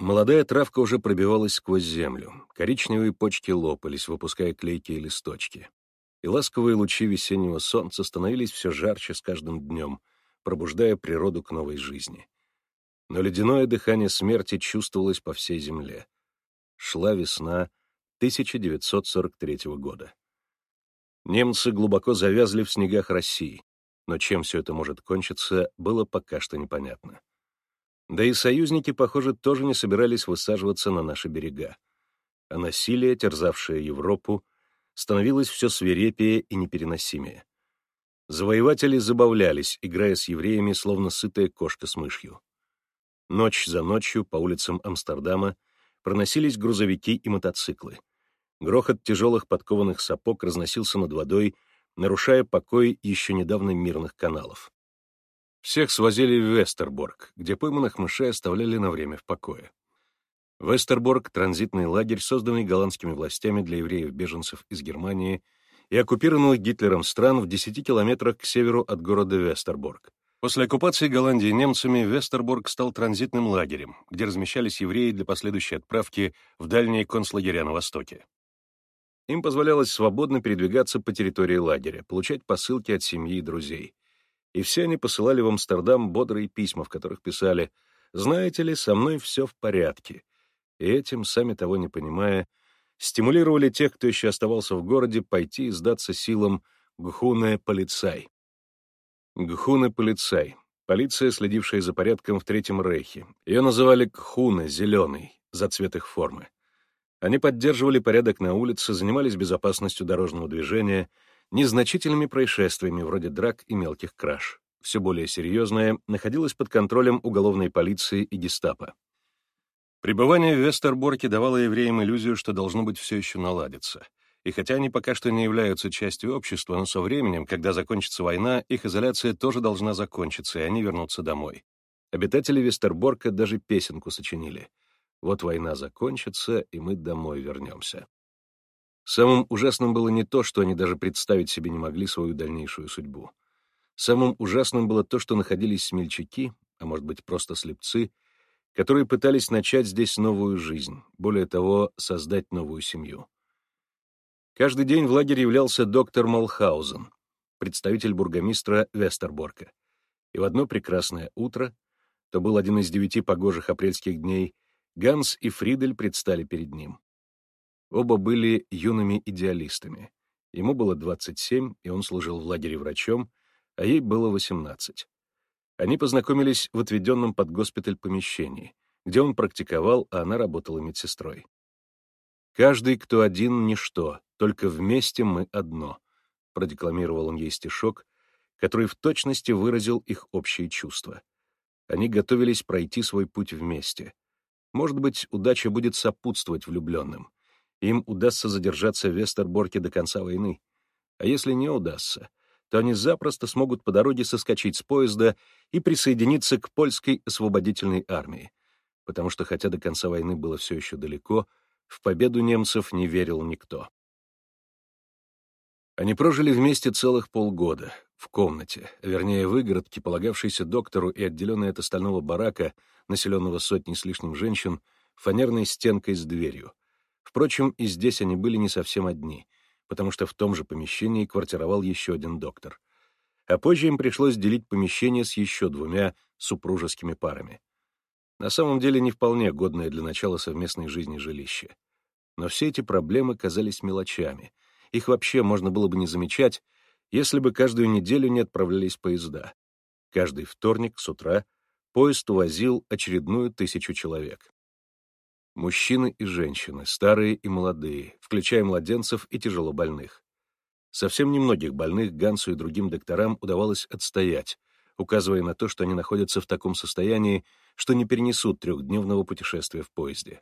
Молодая травка уже пробивалась сквозь землю, коричневые почки лопались, выпуская клейкие листочки. И ласковые лучи весеннего солнца становились все жарче с каждым днем, пробуждая природу к новой жизни. Но ледяное дыхание смерти чувствовалось по всей земле. Шла весна 1943 года. Немцы глубоко завязли в снегах России, но чем все это может кончиться, было пока что непонятно. Да и союзники, похоже, тоже не собирались высаживаться на наши берега. А насилие, терзавшее Европу, становилось все свирепее и непереносимее. Завоеватели забавлялись, играя с евреями, словно сытая кошка с мышью. Ночь за ночью по улицам Амстердама проносились грузовики и мотоциклы. Грохот тяжелых подкованных сапог разносился над водой, нарушая покой еще недавно мирных каналов. Всех свозили в Вестерборг, где пойманных мышей оставляли на время в покое. Вестерборг — транзитный лагерь, созданный голландскими властями для евреев-беженцев из Германии и оккупированных Гитлером стран в 10 километрах к северу от города Вестерборг. После оккупации Голландии немцами Вестерборг стал транзитным лагерем, где размещались евреи для последующей отправки в дальние концлагеря на Востоке. Им позволялось свободно передвигаться по территории лагеря, получать посылки от семьи и друзей и все они посылали в Амстердам бодрые письма, в которых писали «Знаете ли, со мной все в порядке». И этим, сами того не понимая, стимулировали тех, кто еще оставался в городе, пойти и сдаться силам Гхуне-полицай. Гхуне-полицай — полиция, следившая за порядком в Третьем Рейхе. Ее называли Гхуне — зеленый, за цвет их формы. Они поддерживали порядок на улице, занимались безопасностью дорожного движения — незначительными происшествиями вроде драк и мелких краж. Все более серьезное находилось под контролем уголовной полиции и гестапо. Пребывание в Вестерборке давало евреям иллюзию, что должно быть все еще наладиться. И хотя они пока что не являются частью общества, но со временем, когда закончится война, их изоляция тоже должна закончиться, и они вернутся домой. Обитатели Вестерборка даже песенку сочинили. «Вот война закончится, и мы домой вернемся». Самым ужасным было не то, что они даже представить себе не могли свою дальнейшую судьбу. Самым ужасным было то, что находились смельчаки, а может быть просто слепцы, которые пытались начать здесь новую жизнь, более того, создать новую семью. Каждый день в лагере являлся доктор Молхаузен, представитель бургомистра Вестерборка. И в одно прекрасное утро, то был один из девяти погожих апрельских дней, Ганс и Фридель предстали перед ним. Оба были юными идеалистами. Ему было 27, и он служил в лагере врачом, а ей было 18. Они познакомились в отведенном под госпиталь помещении, где он практиковал, а она работала медсестрой. «Каждый, кто один, — ничто, только вместе мы одно», — продекламировал он ей стишок, который в точности выразил их общие чувства. Они готовились пройти свой путь вместе. Может быть, удача будет сопутствовать влюбленным им удастся задержаться в Вестерборке до конца войны. А если не удастся, то они запросто смогут по дороге соскочить с поезда и присоединиться к польской освободительной армии, потому что хотя до конца войны было все еще далеко, в победу немцев не верил никто. Они прожили вместе целых полгода, в комнате, вернее, выгородке, полагавшейся доктору и отделенной от остального барака, населенного сотней с лишним женщин, фанерной стенкой с дверью, Впрочем, и здесь они были не совсем одни, потому что в том же помещении квартировал еще один доктор. А позже им пришлось делить помещение с еще двумя супружескими парами. На самом деле не вполне годное для начала совместной жизни жилище. Но все эти проблемы казались мелочами. Их вообще можно было бы не замечать, если бы каждую неделю не отправлялись поезда. Каждый вторник с утра поезд увозил очередную тысячу человек. Мужчины и женщины, старые и молодые, включая младенцев и тяжело больных. Совсем немногих больных Гансу и другим докторам удавалось отстоять, указывая на то, что они находятся в таком состоянии, что не перенесут трехдневного путешествия в поезде.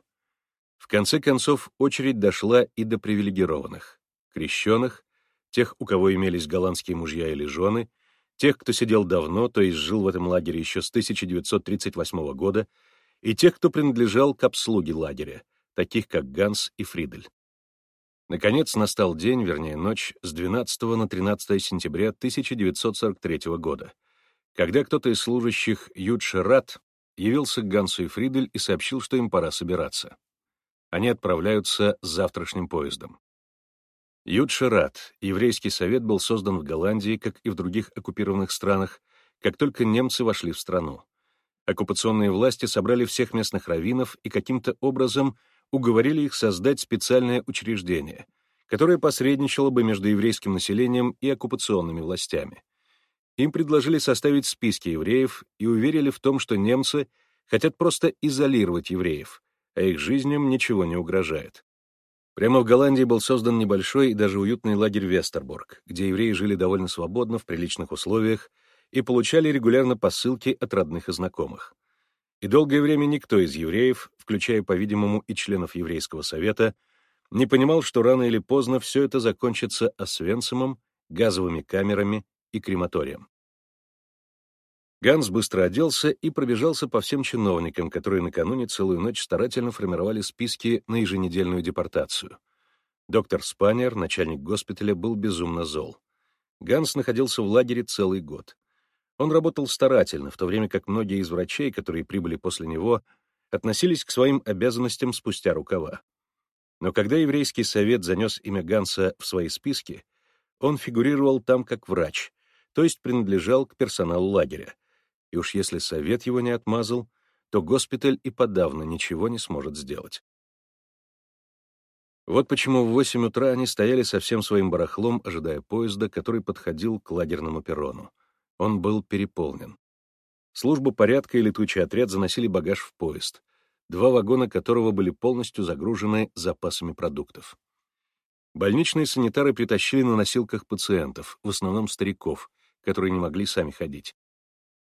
В конце концов, очередь дошла и до привилегированных, крещенных, тех, у кого имелись голландские мужья или жены, тех, кто сидел давно, то есть жил в этом лагере еще с 1938 года, и тех, кто принадлежал к обслуге лагеря, таких как Ганс и Фридель. Наконец настал день, вернее ночь, с 12 на 13 сентября 1943 года, когда кто-то из служащих Юдшерат явился к Гансу и Фридель и сообщил, что им пора собираться. Они отправляются завтрашним поездом. Юдшерат, еврейский совет, был создан в Голландии, как и в других оккупированных странах, как только немцы вошли в страну. Оккупационные власти собрали всех местных раввинов и каким-то образом уговорили их создать специальное учреждение, которое посредничало бы между еврейским населением и оккупационными властями. Им предложили составить списки евреев и уверили в том, что немцы хотят просто изолировать евреев, а их жизням ничего не угрожает. Прямо в Голландии был создан небольшой и даже уютный лагерь Вестерборг, где евреи жили довольно свободно, в приличных условиях и получали регулярно посылки от родных и знакомых. И долгое время никто из евреев, включая, по-видимому, и членов еврейского совета, не понимал, что рано или поздно все это закончится освенцимом, газовыми камерами и крематорием. Ганс быстро оделся и пробежался по всем чиновникам, которые накануне целую ночь старательно формировали списки на еженедельную депортацию. Доктор Спанер, начальник госпиталя, был безумно зол. Ганс находился в лагере целый год. Он работал старательно, в то время как многие из врачей, которые прибыли после него, относились к своим обязанностям спустя рукава. Но когда еврейский совет занес имя Ганса в свои списки, он фигурировал там как врач, то есть принадлежал к персоналу лагеря. И уж если совет его не отмазал, то госпиталь и подавно ничего не сможет сделать. Вот почему в восемь утра они стояли со всем своим барахлом, ожидая поезда, который подходил к лагерному перрону. Он был переполнен. Служба порядка и летучий отряд заносили багаж в поезд, два вагона которого были полностью загружены запасами продуктов. Больничные санитары притащили на носилках пациентов, в основном стариков, которые не могли сами ходить.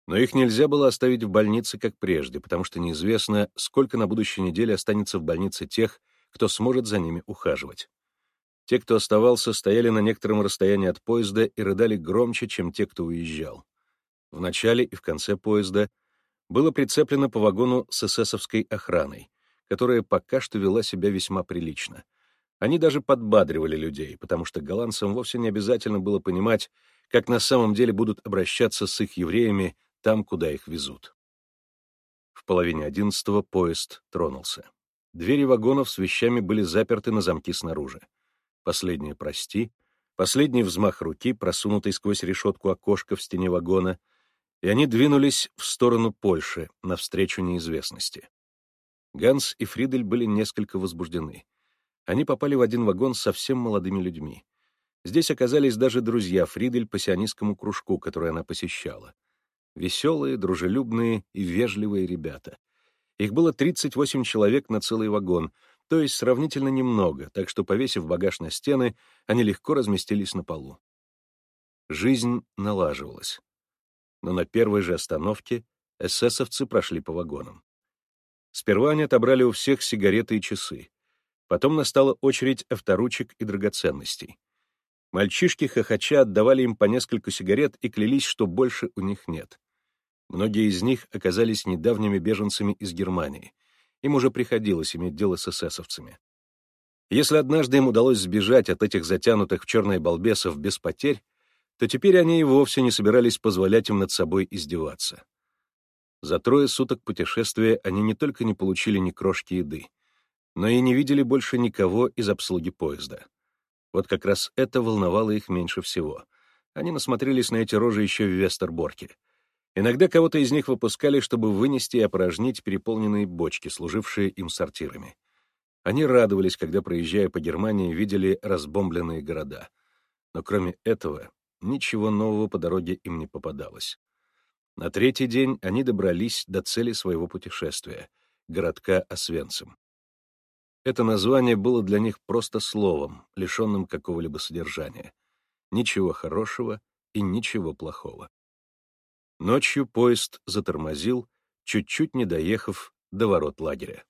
Но их нельзя было оставить в больнице, как прежде, потому что неизвестно, сколько на будущей неделе останется в больнице тех, кто сможет за ними ухаживать. Те, кто оставался, стояли на некотором расстоянии от поезда и рыдали громче, чем те, кто уезжал. В начале и в конце поезда было прицеплено по вагону с эсэсовской охраной, которая пока что вела себя весьма прилично. Они даже подбадривали людей, потому что голландцам вовсе не обязательно было понимать, как на самом деле будут обращаться с их евреями там, куда их везут. В половине одиннадцатого поезд тронулся. Двери вагонов с вещами были заперты на замки снаружи. Последнее «прости», последний взмах руки, просунутый сквозь решетку окошка в стене вагона, и они двинулись в сторону Польши, навстречу неизвестности. Ганс и Фридель были несколько возбуждены. Они попали в один вагон с совсем молодыми людьми. Здесь оказались даже друзья Фридель по сионистскому кружку, который она посещала. Веселые, дружелюбные и вежливые ребята. Их было 38 человек на целый вагон, то есть сравнительно немного, так что, повесив багаж на стены, они легко разместились на полу. Жизнь налаживалась. Но на первой же остановке эсэсовцы прошли по вагонам. Сперва они отобрали у всех сигареты и часы. Потом настала очередь авторучек и драгоценностей. Мальчишки хохоча отдавали им по несколько сигарет и клялись, что больше у них нет. Многие из них оказались недавними беженцами из Германии. Им уже приходилось иметь дело с эсэсовцами. Если однажды им удалось сбежать от этих затянутых в черные балбесов без потерь, то теперь они и вовсе не собирались позволять им над собой издеваться. За трое суток путешествия они не только не получили ни крошки еды, но и не видели больше никого из обслуги поезда. Вот как раз это волновало их меньше всего. Они насмотрелись на эти рожи еще в Вестерборке. Иногда кого-то из них выпускали, чтобы вынести и опорожнить переполненные бочки, служившие им сортирами. Они радовались, когда, проезжая по Германии, видели разбомбленные города. Но кроме этого, ничего нового по дороге им не попадалось. На третий день они добрались до цели своего путешествия — городка Освенцим. Это название было для них просто словом, лишенным какого-либо содержания. Ничего хорошего и ничего плохого. Ночью поезд затормозил, чуть-чуть не доехав до ворот лагеря.